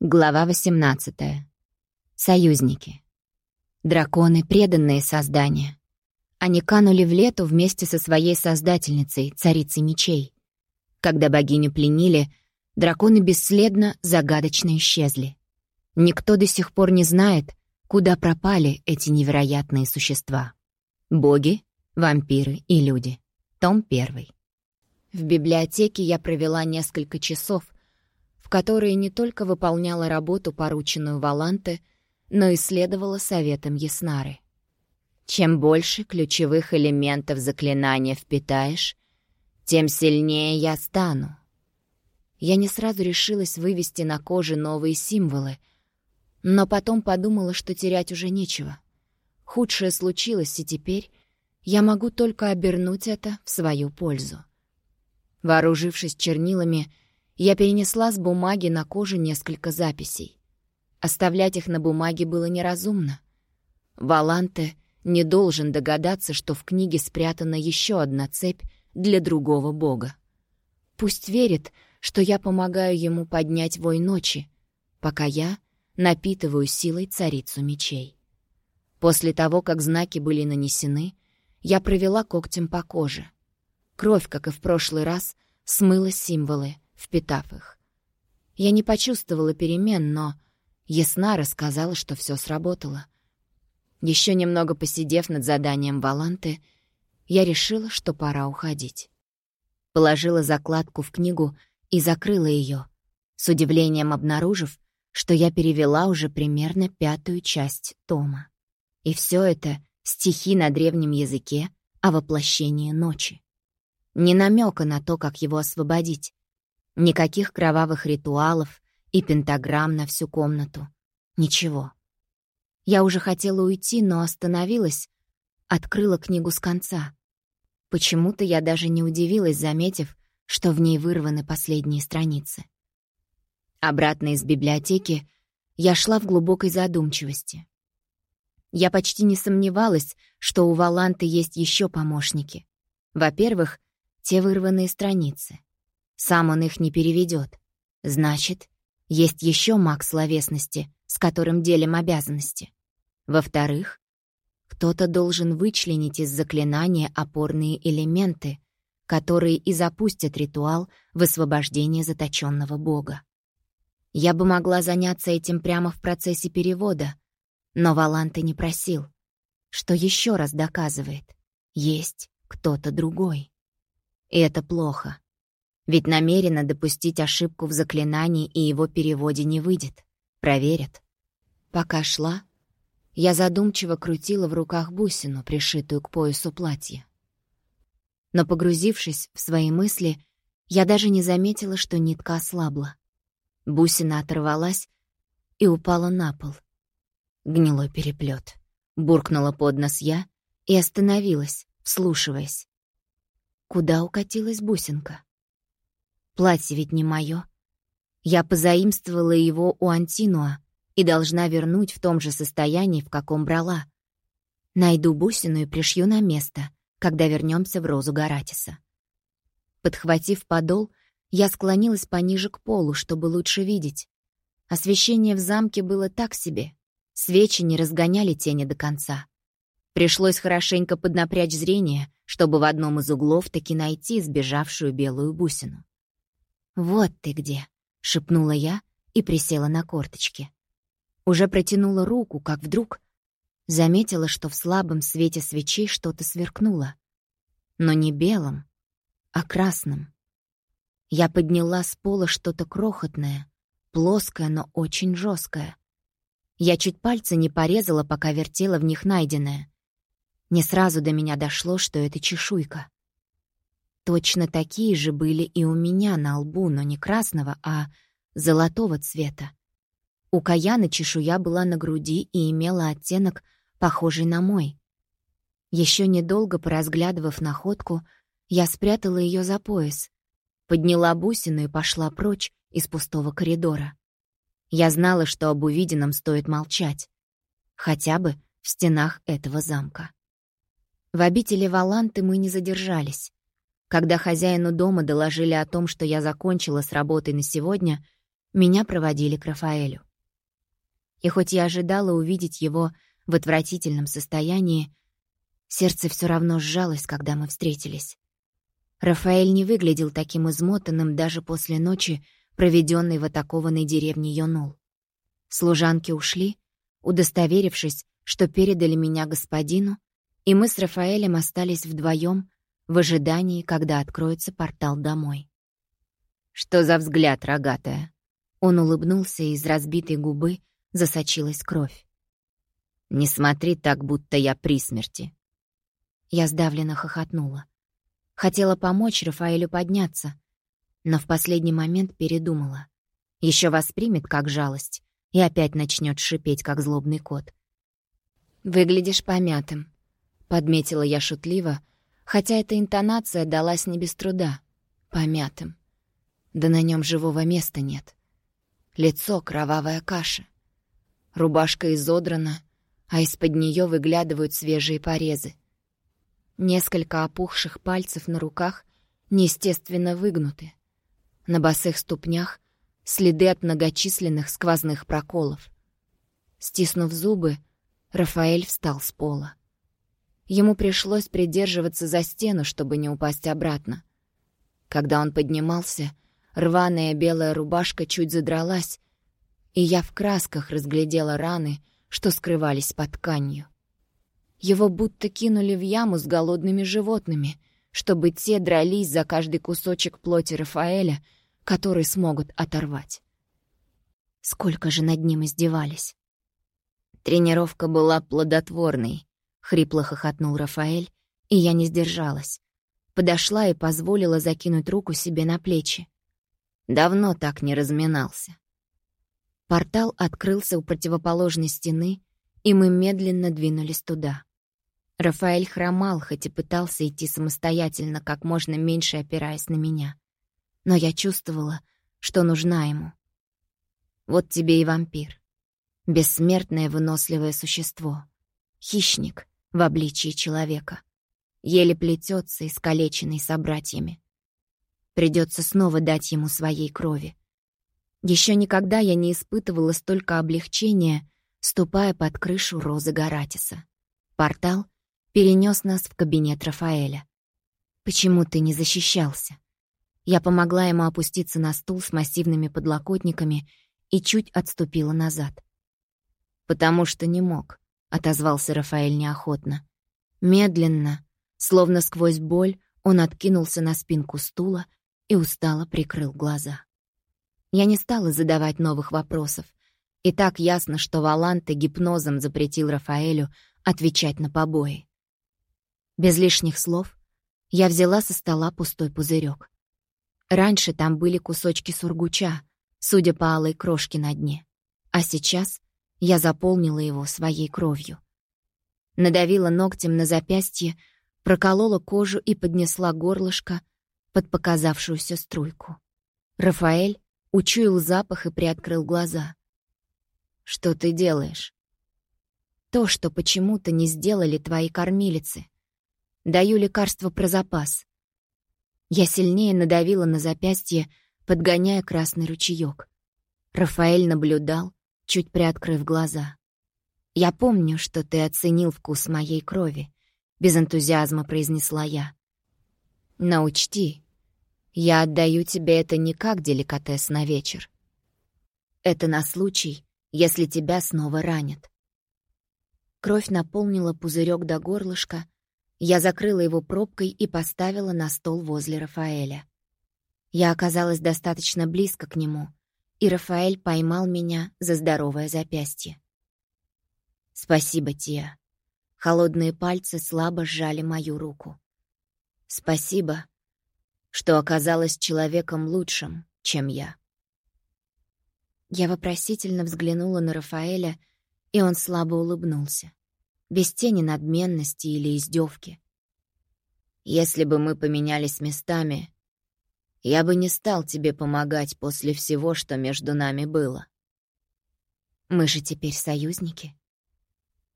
Глава 18. Союзники. Драконы — преданные создания. Они канули в лету вместе со своей создательницей, царицей мечей. Когда богиню пленили, драконы бесследно, загадочно исчезли. Никто до сих пор не знает, куда пропали эти невероятные существа. Боги, вампиры и люди. Том 1. В библиотеке я провела несколько часов — в которой не только выполняла работу, порученную Валанте, но и следовала советам Яснары. Чем больше ключевых элементов заклинания впитаешь, тем сильнее я стану. Я не сразу решилась вывести на коже новые символы, но потом подумала, что терять уже нечего. Худшее случилось, и теперь я могу только обернуть это в свою пользу. Вооружившись чернилами, я перенесла с бумаги на кожу несколько записей. Оставлять их на бумаге было неразумно. Валанте не должен догадаться, что в книге спрятана еще одна цепь для другого бога. Пусть верит, что я помогаю ему поднять вой ночи, пока я напитываю силой царицу мечей. После того, как знаки были нанесены, я провела когтем по коже. Кровь, как и в прошлый раз, смыла символы — впитав их. Я не почувствовала перемен, но ясна рассказала, что все сработало. Еще немного посидев над заданием Валанты, я решила, что пора уходить. Положила закладку в книгу и закрыла ее, с удивлением обнаружив, что я перевела уже примерно пятую часть тома. И все это стихи на древнем языке о воплощении ночи. Не намека на то, как его освободить. Никаких кровавых ритуалов и пентаграмм на всю комнату. Ничего. Я уже хотела уйти, но остановилась, открыла книгу с конца. Почему-то я даже не удивилась, заметив, что в ней вырваны последние страницы. Обратно из библиотеки я шла в глубокой задумчивости. Я почти не сомневалась, что у Валанты есть еще помощники. Во-первых, те вырванные страницы. Сам он их не переведет. Значит, есть еще маг словесности, с которым делим обязанности. Во-вторых, кто-то должен вычленить из заклинания опорные элементы, которые и запустят ритуал высвобождения заточенного бога. Я бы могла заняться этим прямо в процессе перевода, но Валанта не просил, что еще раз доказывает, есть кто-то другой. И это плохо. Ведь намеренно допустить ошибку в заклинании и его переводе не выйдет. Проверят. Пока шла, я задумчиво крутила в руках бусину, пришитую к поясу платья. Но погрузившись в свои мысли, я даже не заметила, что нитка ослабла. Бусина оторвалась и упала на пол. Гнилой переплет. Буркнула под нос я и остановилась, вслушиваясь. Куда укатилась бусинка? Платье ведь не мое. Я позаимствовала его у Антинуа и должна вернуть в том же состоянии, в каком брала. Найду бусину и пришью на место, когда вернемся в Розу Гаратиса. Подхватив подол, я склонилась пониже к полу, чтобы лучше видеть. Освещение в замке было так себе. Свечи не разгоняли тени до конца. Пришлось хорошенько поднапрячь зрение, чтобы в одном из углов таки найти сбежавшую белую бусину. «Вот ты где!» — шепнула я и присела на корточки. Уже протянула руку, как вдруг заметила, что в слабом свете свечей что-то сверкнуло. Но не белым, а красным. Я подняла с пола что-то крохотное, плоское, но очень жесткое. Я чуть пальцы не порезала, пока вертела в них найденное. Не сразу до меня дошло, что это чешуйка. Точно такие же были и у меня на лбу, но не красного, а золотого цвета. У Каяны чешуя была на груди и имела оттенок, похожий на мой. Еще недолго поразглядывав находку, я спрятала ее за пояс, подняла бусину и пошла прочь из пустого коридора. Я знала, что об увиденном стоит молчать. Хотя бы в стенах этого замка. В обители Валанты мы не задержались. Когда хозяину дома доложили о том, что я закончила с работой на сегодня, меня проводили к Рафаэлю. И хоть я ожидала увидеть его в отвратительном состоянии, сердце все равно сжалось, когда мы встретились. Рафаэль не выглядел таким измотанным даже после ночи, проведенной в атакованной деревне Йонул. Служанки ушли, удостоверившись, что передали меня господину, и мы с Рафаэлем остались вдвоем в ожидании, когда откроется портал домой. «Что за взгляд, рогатая?» Он улыбнулся, и из разбитой губы засочилась кровь. «Не смотри так, будто я при смерти». Я сдавленно хохотнула. Хотела помочь Рафаэлю подняться, но в последний момент передумала. Еще воспримет как жалость и опять начнет шипеть, как злобный кот. «Выглядишь помятым», — подметила я шутливо, хотя эта интонация далась не без труда. Помятым. Да на нем живого места нет. Лицо — кровавая каша. Рубашка изодрана, а из-под нее выглядывают свежие порезы. Несколько опухших пальцев на руках неестественно выгнуты. На босых ступнях следы от многочисленных сквозных проколов. Стиснув зубы, Рафаэль встал с пола. Ему пришлось придерживаться за стену, чтобы не упасть обратно. Когда он поднимался, рваная белая рубашка чуть задралась, и я в красках разглядела раны, что скрывались под тканью. Его будто кинули в яму с голодными животными, чтобы те дрались за каждый кусочек плоти Рафаэля, который смогут оторвать. Сколько же над ним издевались. Тренировка была плодотворной, хрипло хохотнул Рафаэль, и я не сдержалась. Подошла и позволила закинуть руку себе на плечи. Давно так не разминался. Портал открылся у противоположной стены, и мы медленно двинулись туда. Рафаэль хромал, хоть и пытался идти самостоятельно, как можно меньше опираясь на меня. Но я чувствовала, что нужна ему. Вот тебе и вампир. Бессмертное выносливое существо. Хищник в обличии человека. Еле плетется, искалеченный собратьями. Придется снова дать ему своей крови. Еще никогда я не испытывала столько облегчения, ступая под крышу Розы Гаратиса. Портал — перенес нас в кабинет Рафаэля. «Почему ты не защищался?» Я помогла ему опуститься на стул с массивными подлокотниками и чуть отступила назад. «Потому что не мог», — отозвался Рафаэль неохотно. Медленно, словно сквозь боль, он откинулся на спинку стула и устало прикрыл глаза. Я не стала задавать новых вопросов. И так ясно, что Валанте гипнозом запретил Рафаэлю отвечать на побои. Без лишних слов я взяла со стола пустой пузырек. Раньше там были кусочки сургуча, судя по алой крошке на дне. А сейчас я заполнила его своей кровью. Надавила ногтем на запястье, проколола кожу и поднесла горлышко под показавшуюся струйку. Рафаэль учуял запах и приоткрыл глаза. «Что ты делаешь?» «То, что почему-то не сделали твои кормилицы», Даю лекарство про запас. Я сильнее надавила на запястье, подгоняя красный ручеёк. Рафаэль наблюдал, чуть приоткрыв глаза. «Я помню, что ты оценил вкус моей крови», — без энтузиазма произнесла я. «Но учти, я отдаю тебе это не как деликатес на вечер. Это на случай, если тебя снова ранят». Кровь наполнила пузырек до горлышка, я закрыла его пробкой и поставила на стол возле Рафаэля. Я оказалась достаточно близко к нему, и Рафаэль поймал меня за здоровое запястье. «Спасибо, Тия». Холодные пальцы слабо сжали мою руку. «Спасибо, что оказалась человеком лучшим, чем я». Я вопросительно взглянула на Рафаэля, и он слабо улыбнулся без тени надменности или издевки. Если бы мы поменялись местами, я бы не стал тебе помогать после всего, что между нами было. Мы же теперь союзники.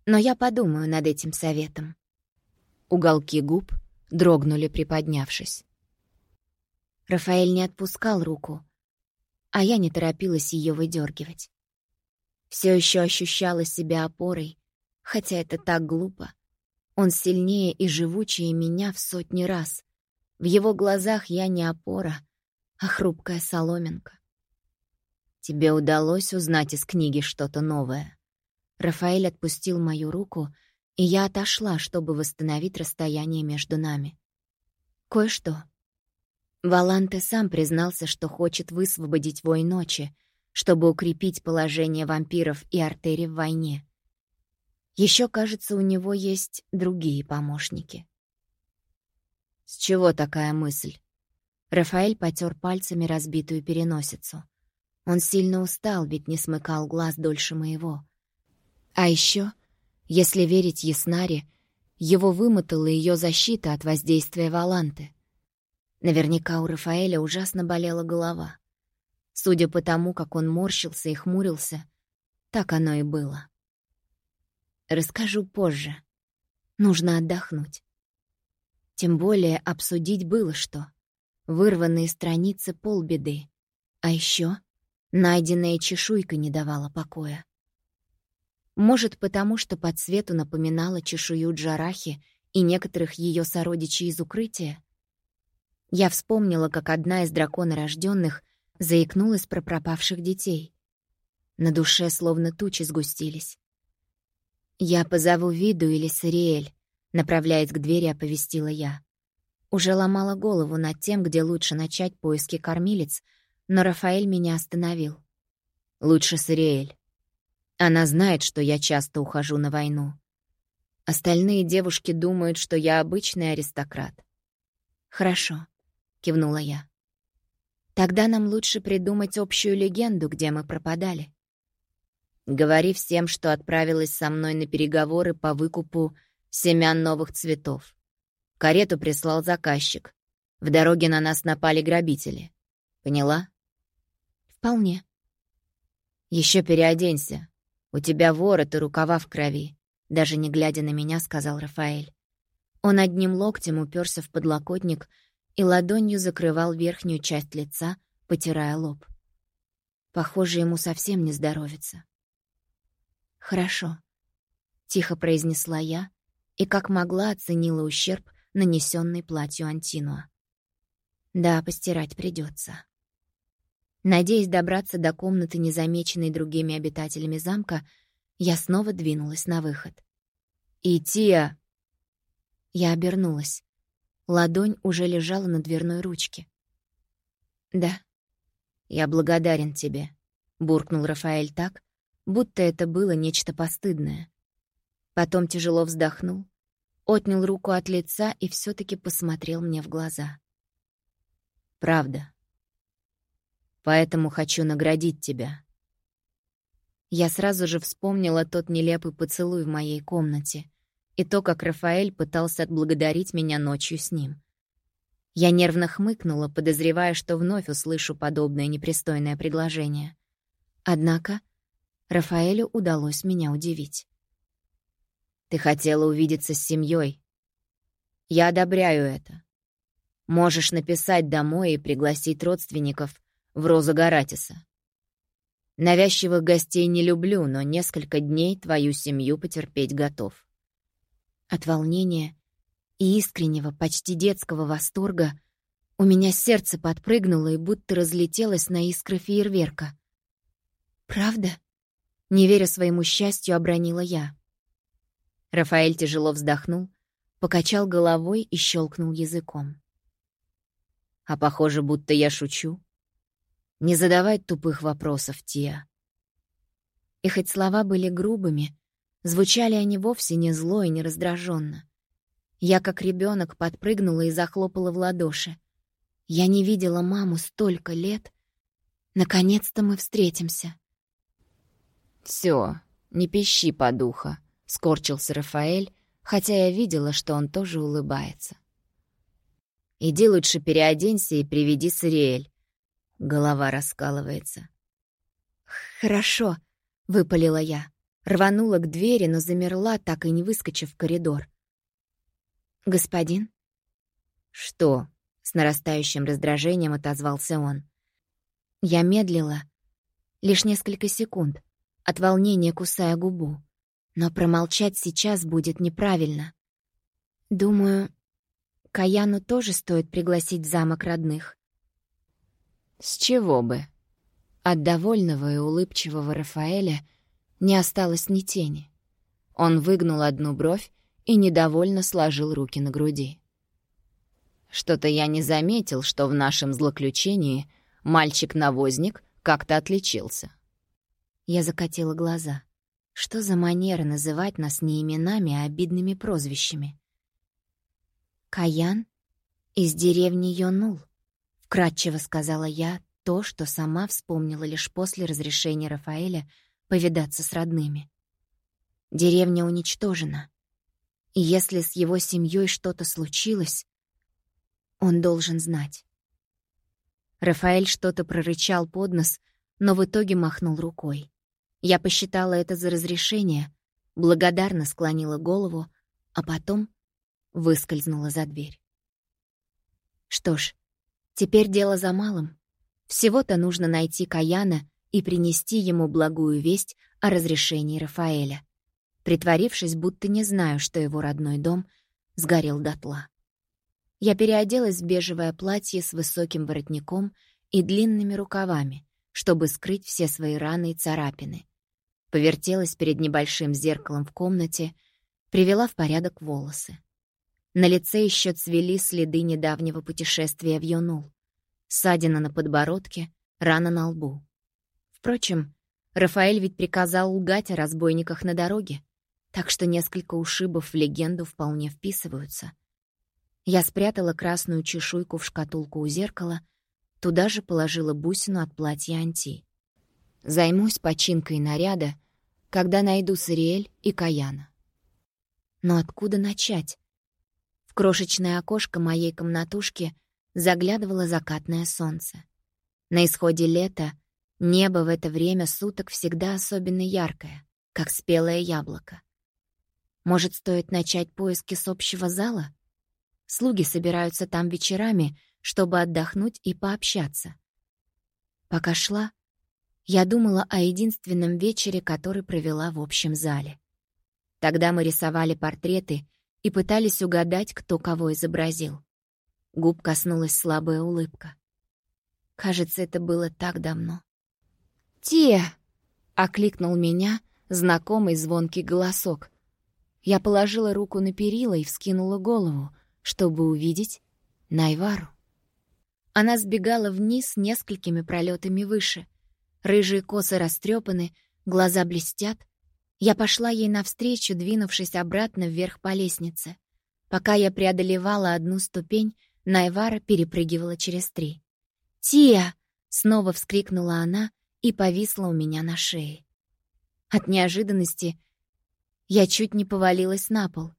Но я подумаю над этим советом. Уголки губ дрогнули, приподнявшись. Рафаэль не отпускал руку, а я не торопилась ее выдергивать. Все еще ощущала себя опорой, хотя это так глупо. Он сильнее и живучее меня в сотни раз. В его глазах я не опора, а хрупкая соломинка. Тебе удалось узнать из книги что-то новое. Рафаэль отпустил мою руку, и я отошла, чтобы восстановить расстояние между нами. Кое-что. Валанте сам признался, что хочет высвободить вой ночи, чтобы укрепить положение вампиров и артерий в войне. Еще, кажется, у него есть другие помощники. С чего такая мысль? Рафаэль потер пальцами разбитую переносицу. Он сильно устал, ведь не смыкал глаз дольше моего. А еще, если верить Яснаре, его вымотала ее защита от воздействия Валанты. Наверняка у Рафаэля ужасно болела голова. Судя по тому, как он морщился и хмурился, так оно и было. Расскажу позже. Нужно отдохнуть. Тем более обсудить было что. Вырванные страницы — полбеды. А еще найденная чешуйка не давала покоя. Может, потому что по цвету напоминала чешую Джарахи и некоторых ее сородичей из укрытия? Я вспомнила, как одна из драконорожденных заикнулась про пропавших детей. На душе словно тучи сгустились. «Я позову Виду или Сариэль», — направляясь к двери, оповестила я. Уже ломала голову над тем, где лучше начать поиски кормилец, но Рафаэль меня остановил. «Лучше Сариэль. Она знает, что я часто ухожу на войну. Остальные девушки думают, что я обычный аристократ». «Хорошо кивнула я. Тогда нам лучше придумать общую легенду, где мы пропадали. Говори всем, что отправилась со мной на переговоры по выкупу семян новых цветов. Карету прислал заказчик. В дороге на нас напали грабители. Поняла? Вполне. Еще переоденься. У тебя ворот и рукава в крови. Даже не глядя на меня, сказал Рафаэль. Он одним локтем уперся в подлокотник, и ладонью закрывал верхнюю часть лица, потирая лоб. Похоже, ему совсем не здоровится. «Хорошо», — тихо произнесла я и как могла оценила ущерб, нанесенный платью Антинуа. «Да, постирать придется. Надеясь добраться до комнаты, незамеченной другими обитателями замка, я снова двинулась на выход. «Ития!» Я обернулась. Ладонь уже лежала на дверной ручке. «Да, я благодарен тебе», — буркнул Рафаэль так, будто это было нечто постыдное. Потом тяжело вздохнул, отнял руку от лица и все таки посмотрел мне в глаза. «Правда. Поэтому хочу наградить тебя». Я сразу же вспомнила тот нелепый поцелуй в моей комнате, и то, как Рафаэль пытался отблагодарить меня ночью с ним. Я нервно хмыкнула, подозревая, что вновь услышу подобное непристойное предложение. Однако Рафаэлю удалось меня удивить. «Ты хотела увидеться с семьей. Я одобряю это. Можешь написать домой и пригласить родственников в Роза Гаратиса. Навязчивых гостей не люблю, но несколько дней твою семью потерпеть готов. От волнения и искреннего, почти детского восторга у меня сердце подпрыгнуло и будто разлетелось на искры фейерверка. «Правда?» — не веря своему счастью, обронила я. Рафаэль тяжело вздохнул, покачал головой и щелкнул языком. «А похоже, будто я шучу. Не задавай тупых вопросов, Тия». И хоть слова были грубыми, Звучали они вовсе не зло и не раздраженно. Я, как ребенок, подпрыгнула и захлопала в ладоши. Я не видела маму столько лет. Наконец-то мы встретимся. Все, не пищи, подуха, скорчился Рафаэль, хотя я видела, что он тоже улыбается. «Иди лучше переоденься и приведи Сириэль». Голова раскалывается. «Хорошо», — выпалила я. Рванула к двери, но замерла, так и не выскочив в коридор. «Господин?» «Что?» — с нарастающим раздражением отозвался он. Я медлила, лишь несколько секунд, от волнения кусая губу. Но промолчать сейчас будет неправильно. Думаю, Каяну тоже стоит пригласить в замок родных. С чего бы? От довольного и улыбчивого Рафаэля не осталось ни тени. Он выгнул одну бровь и недовольно сложил руки на груди. «Что-то я не заметил, что в нашем злоключении мальчик-навозник как-то отличился». Я закатила глаза. Что за манера называть нас не именами, а обидными прозвищами? «Каян из деревни Йонул», — вкратчиво сказала я то, что сама вспомнила лишь после разрешения Рафаэля повидаться с родными. Деревня уничтожена. И если с его семьей что-то случилось, он должен знать. Рафаэль что-то прорычал под нос, но в итоге махнул рукой. Я посчитала это за разрешение, благодарно склонила голову, а потом выскользнула за дверь. Что ж, теперь дело за малым. Всего-то нужно найти Каяна и принести ему благую весть о разрешении Рафаэля, притворившись, будто не знаю, что его родной дом сгорел дотла. Я переоделась в бежевое платье с высоким воротником и длинными рукавами, чтобы скрыть все свои раны и царапины. Повертелась перед небольшим зеркалом в комнате, привела в порядок волосы. На лице еще цвели следы недавнего путешествия в Йонул. Ссадина на подбородке, рана на лбу. Впрочем, Рафаэль ведь приказал лгать о разбойниках на дороге, так что несколько ушибов в легенду вполне вписываются. Я спрятала красную чешуйку в шкатулку у зеркала, туда же положила бусину от платья Анти. Займусь починкой наряда, когда найду Сариэль и Каяна. Но откуда начать? В крошечное окошко моей комнатушки заглядывало закатное солнце. На исходе лета небо в это время суток всегда особенно яркое, как спелое яблоко. Может, стоит начать поиски с общего зала? Слуги собираются там вечерами, чтобы отдохнуть и пообщаться. Пока шла, я думала о единственном вечере, который провела в общем зале. Тогда мы рисовали портреты и пытались угадать, кто кого изобразил. Губ коснулась слабая улыбка. Кажется, это было так давно. «Тия!» — окликнул меня знакомый звонкий голосок. Я положила руку на перила и вскинула голову, чтобы увидеть Найвару. Она сбегала вниз несколькими пролетами выше. Рыжие косы растрепаны, глаза блестят. Я пошла ей навстречу, двинувшись обратно вверх по лестнице. Пока я преодолевала одну ступень, Найвара перепрыгивала через три. «Тия!» — снова вскрикнула она и повисла у меня на шее. От неожиданности я чуть не повалилась на пол.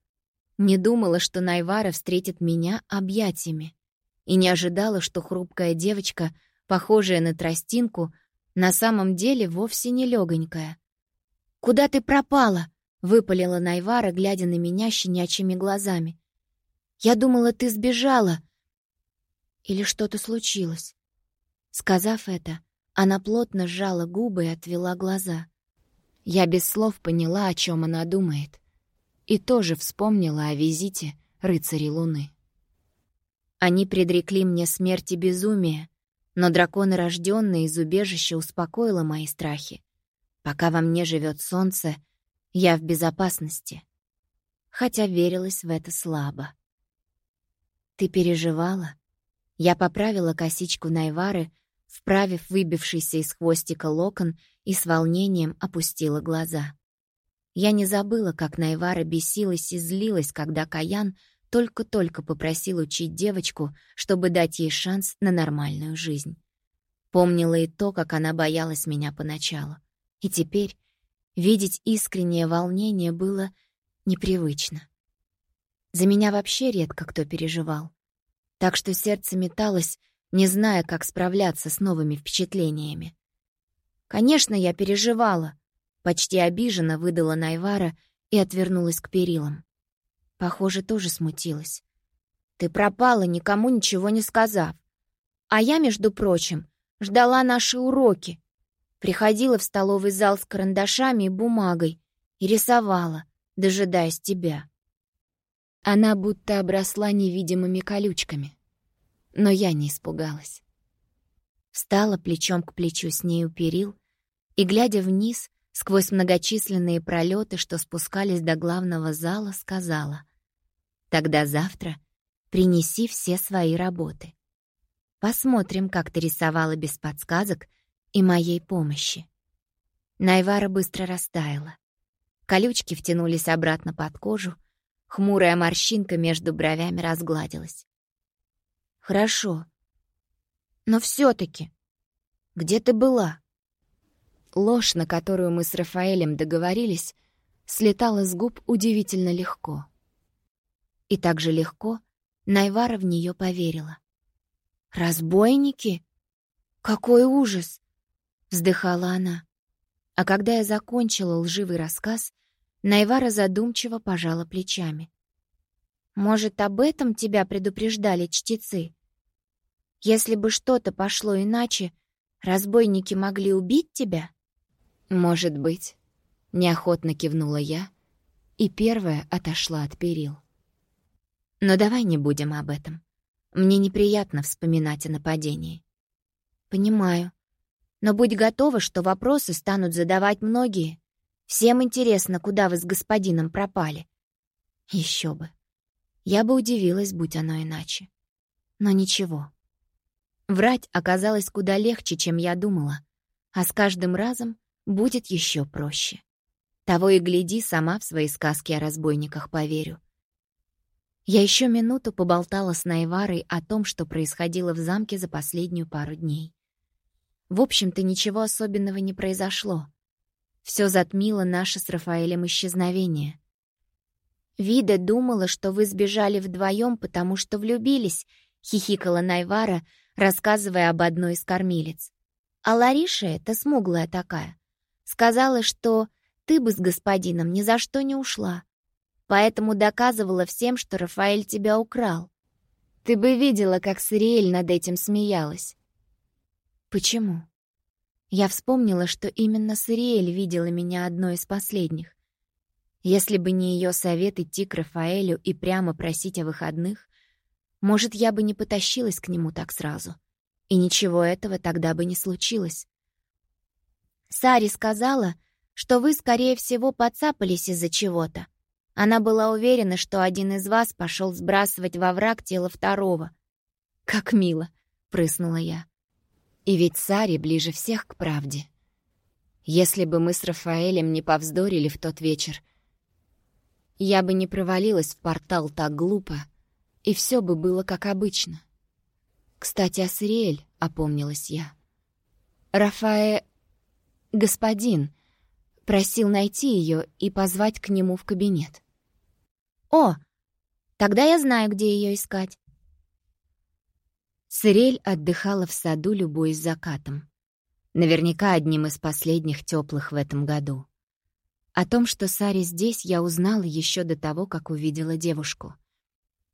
Не думала, что Найвара встретит меня объятиями. И не ожидала, что хрупкая девочка, похожая на тростинку, на самом деле вовсе не легонькая. «Куда ты пропала?» — выпалила Найвара, глядя на меня щенячьими глазами. «Я думала, ты сбежала», или что-то случилось? Сказав это, она плотно сжала губы и отвела глаза. Я без слов поняла, о чем она думает. И тоже вспомнила о визите рыцарей Луны. Они предрекли мне смерть и безумие, но драконы, рожденные из убежища, успокоила мои страхи. Пока во мне живет солнце, я в безопасности. Хотя верилась в это слабо. «Ты переживала?» Я поправила косичку Найвары, вправив выбившийся из хвостика локон и с волнением опустила глаза. Я не забыла, как Найвара бесилась и злилась, когда Каян только-только попросил учить девочку, чтобы дать ей шанс на нормальную жизнь. Помнила и то, как она боялась меня поначалу. И теперь видеть искреннее волнение было непривычно. За меня вообще редко кто переживал так что сердце металось, не зная, как справляться с новыми впечатлениями. «Конечно, я переживала», — почти обиженно выдала Найвара и отвернулась к перилам. Похоже, тоже смутилась. «Ты пропала, никому ничего не сказав. А я, между прочим, Ждала наши уроки. Приходила в столовый зал с карандашами и бумагой и рисовала, дожидаясь тебя. Она будто обросла невидимыми колючками. Но я не испугалась. Встала плечом к плечу с ней у перил и, глядя вниз, сквозь многочисленные пролеты, что спускались до главного зала, сказала, «Тогда завтра принеси все свои работы. Посмотрим, как ты рисовала без подсказок и моей помощи». Найвара быстро растаяла. Колючки втянулись обратно под кожу, хмурая морщинка между бровями разгладилась. «Хорошо. Но все таки где ты была?» Ложь, на которую мы с Рафаэлем договорились, слетала с губ удивительно легко. И так же легко Найвара в нее поверила. «Разбойники? Какой ужас!» — вздыхала она. А когда я закончила лживый рассказ, Найвара задумчиво пожала плечами. «Может, об этом тебя предупреждали чтецы? Если бы что-то пошло иначе, разбойники могли убить тебя?» «Может быть», — неохотно кивнула я, и первая отошла от перил. «Но давай не будем об этом. Мне неприятно вспоминать о нападении». «Понимаю. Но будь готова, что вопросы станут задавать многие. Всем интересно, куда вы с господином пропали». Еще бы. Я бы удивилась, будь оно иначе. Но ничего. Врать оказалось куда легче, чем я думала. А с каждым разом будет еще проще. Того и гляди, сама в свои сказки о разбойниках поверю. Я еще минуту поболтала с Найварой о том, что происходило в замке за последнюю пару дней. В общем-то, ничего особенного не произошло. Все затмило наше с Рафаэлем исчезновение. «Вида думала, что вы сбежали вдвоем, потому что влюбились», — хихикала Найвара, рассказывая об одной из кормилец. «А Лариша — это смуглая такая. Сказала, что ты бы с господином ни за что не ушла. Поэтому доказывала всем, что Рафаэль тебя украл. Ты бы видела, как Сириэль над этим смеялась. Почему? Я вспомнила, что именно Сириэль видела меня одной из последних. Если бы не ее совет идти к Рафаэлю и прямо просить о выходных, может, я бы не потащилась к нему так сразу. И ничего этого тогда бы не случилось. Сари сказала, что вы, скорее всего, подцапались из-за чего-то. Она была уверена, что один из вас пошел сбрасывать во враг тело второго. «Как мило!» — прыснула я. И ведь Сари ближе всех к правде. Если бы мы с Рафаэлем не повздорили в тот вечер, я бы не провалилась в портал так глупо, и все бы было как обычно. «Кстати, Асриэль», — опомнилась я. «Рафаэ...» господин просил найти ее и позвать к нему в кабинет. «О, тогда я знаю, где ее искать». Сырель отдыхала в саду, любуясь закатом. Наверняка одним из последних теплых в этом году. О том, что Саре здесь, я узнала еще до того, как увидела девушку.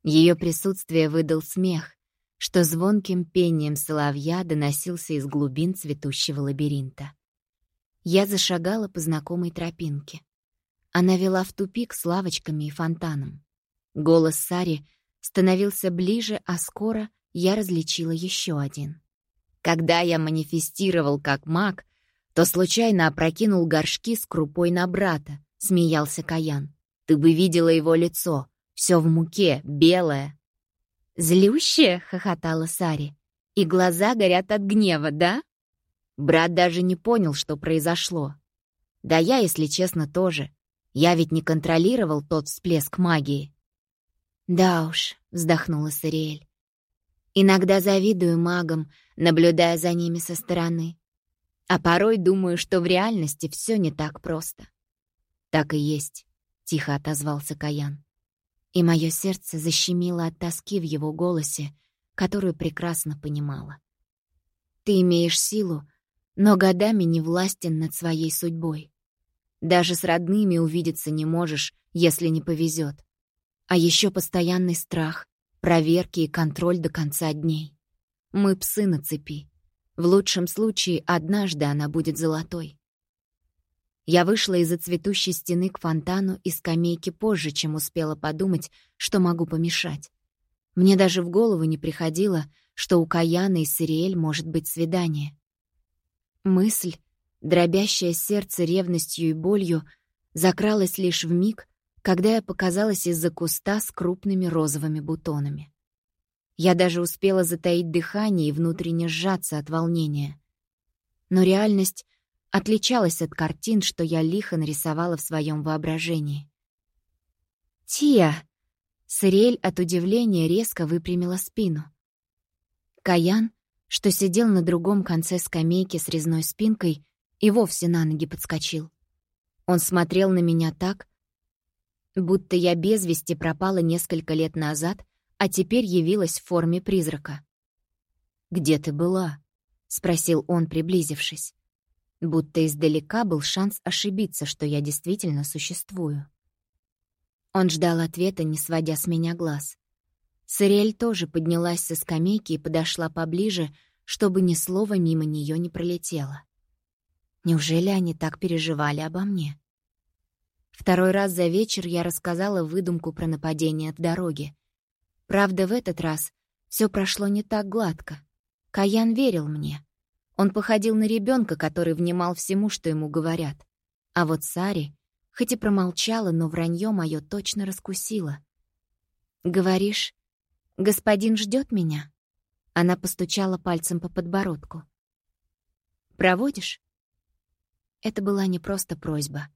Ее присутствие выдал смех, что звонким пением соловья доносился из глубин цветущего лабиринта. Я зашагала по знакомой тропинке. Она вела в тупик с лавочками и фонтаном. Голос Сари становился ближе, а скоро я различила еще один. Когда я манифестировал как маг, то случайно опрокинул горшки с крупой на брата, смеялся Каян. Ты бы видела его лицо, все в муке, белое. «Злющее?» — хохотала Сари. «И глаза горят от гнева, да?» Брат даже не понял, что произошло. Да я, если честно, тоже. Я ведь не контролировал тот всплеск магии. «Да уж», — вздохнула Сариэль. «Иногда завидую магам, наблюдая за ними со стороны. А порой думаю, что в реальности все не так просто». «Так и есть», — тихо отозвался Каян. И мое сердце защемило от тоски в его голосе, которую прекрасно понимала. «Ты имеешь силу, но годами не властен над своей судьбой. Даже с родными увидеться не можешь, если не повезет. А еще постоянный страх, проверки и контроль до конца дней. Мы псы на цепи. В лучшем случае, однажды она будет золотой. Я вышла из-за цветущей стены к фонтану и скамейки позже, чем успела подумать, что могу помешать. Мне даже в голову не приходило, что у Каяна и Сириэль может быть свидание. Мысль, дробящая сердце ревностью и болью, закралась лишь в миг, когда я показалась из-за куста с крупными розовыми бутонами. Я даже успела затаить дыхание и внутренне сжаться от волнения. Но реальность отличалась от картин, что я лихо нарисовала в своем воображении. «Тия!» Сырель от удивления резко выпрямила спину. Каян, что сидел на другом конце скамейки с резной спинкой, и вовсе на ноги подскочил. Он смотрел на меня так, будто я без вести пропала несколько лет назад, а теперь явилась в форме призрака. «Где ты была?» — спросил он, приблизившись. Будто издалека был шанс ошибиться, что я действительно существую. Он ждал ответа, не сводя с меня глаз. Сырель тоже поднялась со скамейки и подошла поближе, чтобы ни слова мимо нее не пролетело. Неужели они так переживали обо мне? Второй раз за вечер я рассказала выдумку про нападение от дороги. Правда, в этот раз все прошло не так гладко. Каян верил мне. Он походил на ребенка, который внимал всему, что ему говорят. А вот Сари, хоть и промолчала, но вранье мое точно раскусило. «Говоришь, господин ждет меня?» Она постучала пальцем по подбородку. «Проводишь?» Это была не просто просьба,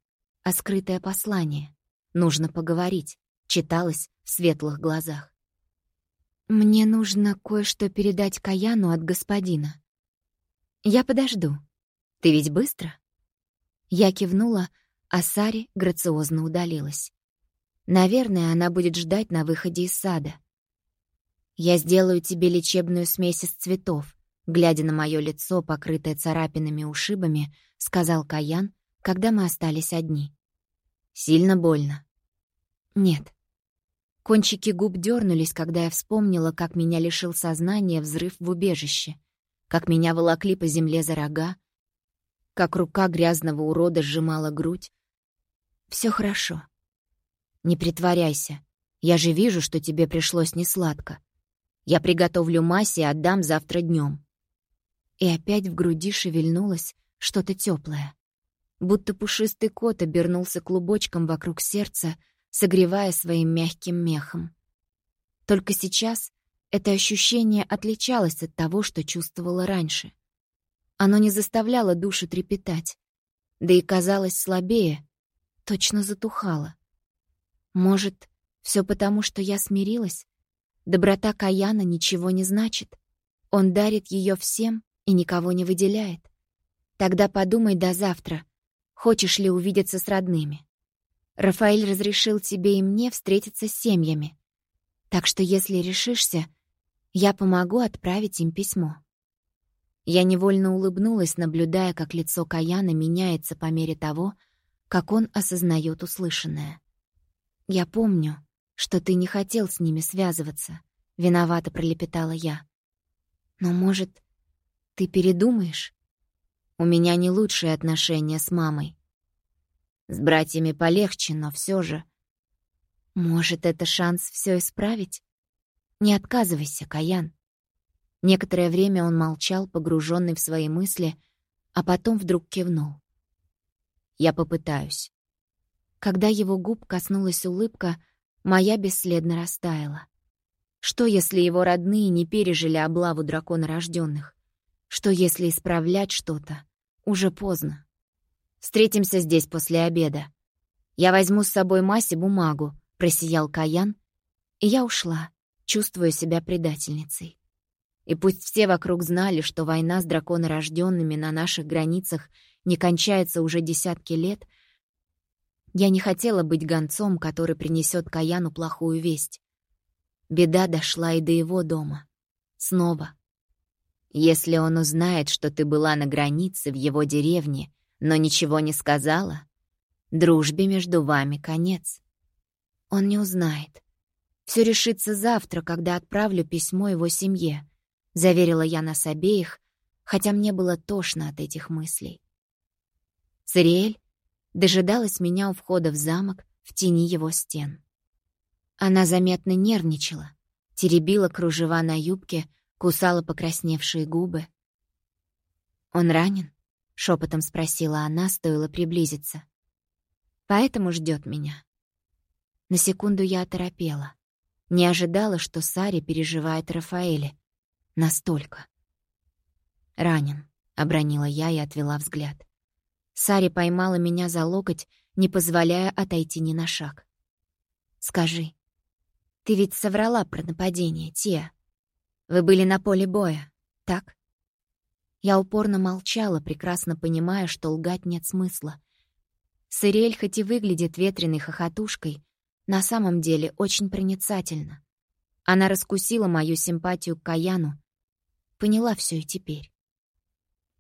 а скрытое послание. Нужно поговорить, читалось в светлых глазах. «Мне нужно кое-что передать Каяну от господина. Я подожду. Ты ведь быстро?» Я кивнула, а Сари грациозно удалилась. Наверное, она будет ждать на выходе из сада. «Я сделаю тебе лечебную смесь из цветов», глядя на мое лицо, покрытое царапинами и ушибами, сказал Каян, когда мы остались одни. «Сильно больно?» «Нет». Кончики губ дернулись, когда я вспомнила, как меня лишил сознания взрыв в убежище как меня волокли по земле за рога, как рука грязного урода сжимала грудь. Все хорошо. Не притворяйся. Я же вижу, что тебе пришлось несладко. Я приготовлю массе и отдам завтра днем. И опять в груди шевельнулось что-то теплое, будто пушистый кот обернулся клубочком вокруг сердца, согревая своим мягким мехом. Только сейчас это ощущение отличалось от того, что чувствовала раньше. Оно не заставляло душу трепетать, да и казалось слабее, точно затухало. Может, все потому, что я смирилась? Доброта Каяна ничего не значит. Он дарит ее всем и никого не выделяет. Тогда подумай до завтра, хочешь ли увидеться с родными. Рафаэль разрешил тебе и мне встретиться с семьями. Так что если решишься, я помогу отправить им письмо. Я невольно улыбнулась, наблюдая, как лицо Каяна меняется по мере того, как он осознает услышанное. «Я помню, что ты не хотел с ними связываться», — виновато пролепетала я. «Но, может, ты передумаешь? У меня не лучшие отношения с мамой. С братьями полегче, но все же... Может, это шанс все исправить?» Не отказывайся, Каян. Некоторое время он молчал, погруженный в свои мысли, а потом вдруг кивнул. Я попытаюсь. Когда его губ коснулась улыбка, моя бесследно растаяла. Что, если его родные не пережили облаву дракона рожденных? Что, если исправлять что-то? Уже поздно. Встретимся здесь после обеда. Я возьму с собой Масе бумагу, просиял Каян, и я ушла, чувствуя себя предательницей. И пусть все вокруг знали, что война с драконорожденными на наших границах не кончается уже десятки лет, я не хотела быть гонцом, который принесет Каяну плохую весть. Беда дошла и до его дома. Снова. Если он узнает, что ты была на границе в его деревне, но ничего не сказала, дружбе между вами конец. Он не узнает. Все решится завтра, когда отправлю письмо его семье», — заверила я нас обеих, хотя мне было тошно от этих мыслей. Цириэль дожидалась меня у входа в замок в тени его стен. Она заметно нервничала, теребила кружева на юбке, кусала покрасневшие губы. «Он ранен?» — шепотом спросила она, стоило приблизиться. «Поэтому ждет меня». На секунду я оторопела. Не ожидала, что Сари переживает Рафаэле. Настолько. «Ранен», — обронила я и отвела взгляд. Сари поймала меня за локоть, не позволяя отойти ни на шаг. «Скажи, ты ведь соврала про нападение, Тия. Вы были на поле боя, так?» Я упорно молчала, прекрасно понимая, что лгать нет смысла. Сырель хоть и выглядит ветреной хохотушкой, на самом деле очень проницательна. Она раскусила мою симпатию к Каяну, поняла все и теперь.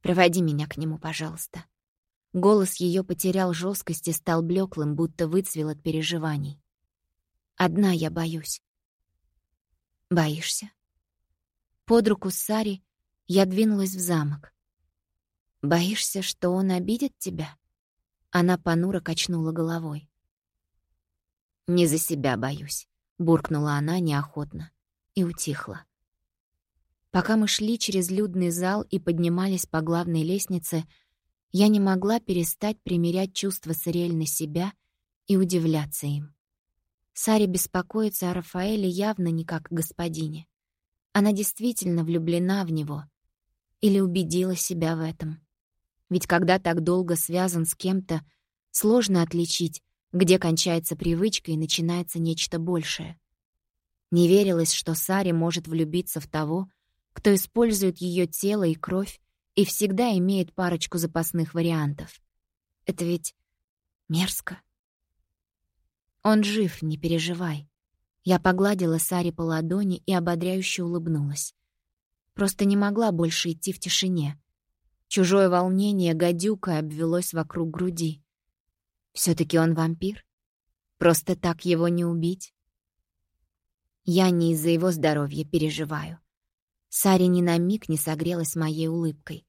«Проводи меня к нему, пожалуйста». Голос ее потерял жесткость и стал блеклым, будто выцвел от переживаний. «Одна я боюсь». «Боишься?» Под руку с Сари я двинулась в замок. «Боишься, что он обидит тебя?» Она понуро качнула головой. «Не за себя боюсь», — буркнула она неохотно и утихла. Пока мы шли через людный зал и поднимались по главной лестнице, я не могла перестать примерять чувства Сариэль на себя и удивляться им. Саре беспокоится о Рафаэле явно не как о господине. Она действительно влюблена в него или убедила себя в этом. Ведь когда так долго связан с кем-то, сложно отличить, где кончается привычка и начинается нечто большее. Не верилось, что Саре может влюбиться в того, кто использует ее тело и кровь и всегда имеет парочку запасных вариантов. Это ведь мерзко. Он жив, не переживай. Я погладила Саре по ладони и ободряюще улыбнулась. Просто не могла больше идти в тишине. Чужое волнение гадюкой обвелось вокруг груди. все таки он вампир? Просто так его не убить? Я не из-за его здоровья переживаю. Сари ни на миг не согрелась моей улыбкой.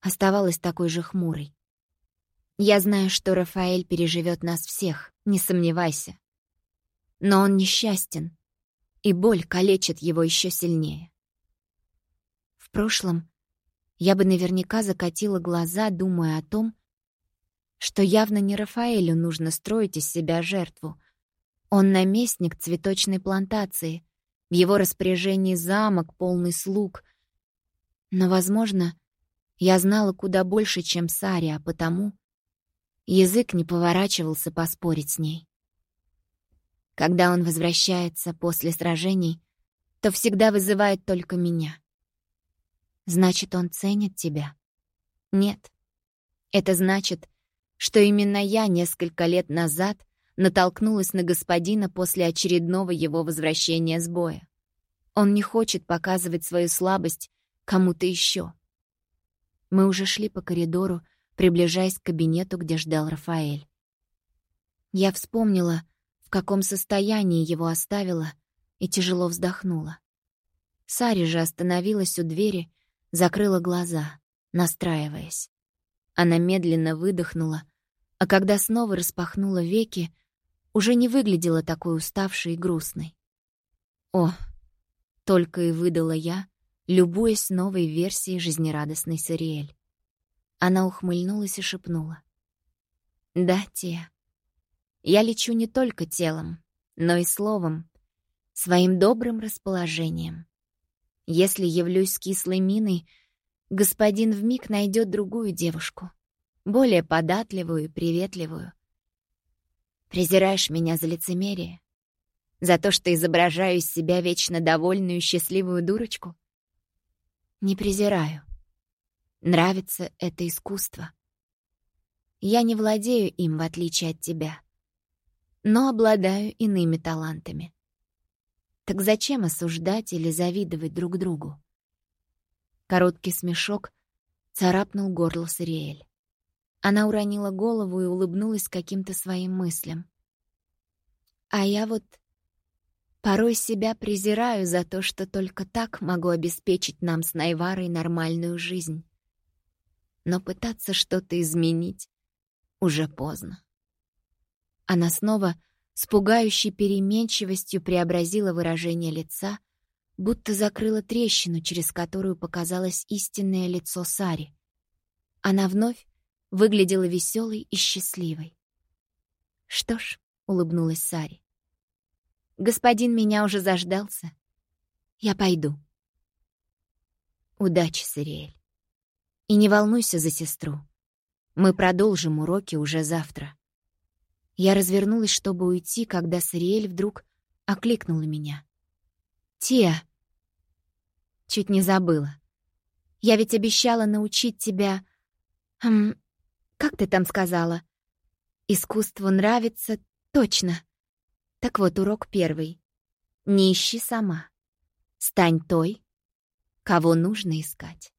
Оставалась такой же хмурой. «Я знаю, что Рафаэль переживет нас всех, не сомневайся. Но он несчастен, и боль калечит его еще сильнее. В прошлом я бы наверняка закатила глаза, думая о том, что явно не Рафаэлю нужно строить из себя жертву. Он наместник цветочной плантации, в его распоряжении замок, полный слуг. Но, возможно, я знала куда больше, чем Сари, а потому язык не поворачивался поспорить с ней. Когда он возвращается после сражений, то всегда вызывает только меня. Значит, он ценит тебя? Нет. Это значит, что именно я несколько лет назад натолкнулась на господина после очередного его возвращения с боя. Он не хочет показывать свою слабость кому-то еще. Мы уже шли по коридору, приближаясь к кабинету, где ждал Рафаэль. Я вспомнила, в каком состоянии его оставила, и тяжело вздохнула. Сари же остановилась у двери, закрыла глаза, настраиваясь. Она медленно выдохнула, а когда снова распахнула веки, уже не выглядела такой уставшей и грустной. «О!» — только и выдала я, любуясь новой версией жизнерадостной Сариэль. Она ухмыльнулась и шепнула. «Да, Тия, я лечу не только телом, но и словом, своим добрым расположением. Если явлюсь кислой миной, господин вмиг найдет другую девушку, более податливую и приветливую, Презираешь меня за лицемерие? За то, что изображаю из себя вечно довольную счастливую дурочку? Не презираю. Нравится это искусство. Я не владею им, в отличие от тебя, но обладаю иными талантами. Так зачем осуждать или завидовать друг другу? Короткий смешок царапнул горло Сариэль. Она уронила голову и улыбнулась каким-то своим мыслям. «А я вот Порой себя презираю за то, что только так могу обеспечить нам с Найварой нормальную жизнь. Но пытаться что-то изменить уже поздно. Она снова с пугающей переменчивостью преобразила выражение лица, будто закрыла трещину, через которую показалось истинное лицо Сари. Она вновь выглядела веселой и счастливой. «Что ж», — улыбнулась Сари, — «господин меня уже заждался. Я пойду». «Удачи, Сириэль. И не волнуйся за сестру. Мы продолжим уроки уже завтра». Я развернулась, чтобы уйти, когда Сариэль вдруг окликнула меня. «Тия!» Чуть не забыла. «Я ведь обещала научить тебя...» Хм, как ты там сказала? Искусству нравится точно. Так вот, урок первый. Не ищи сама. Стань той, кого нужно искать.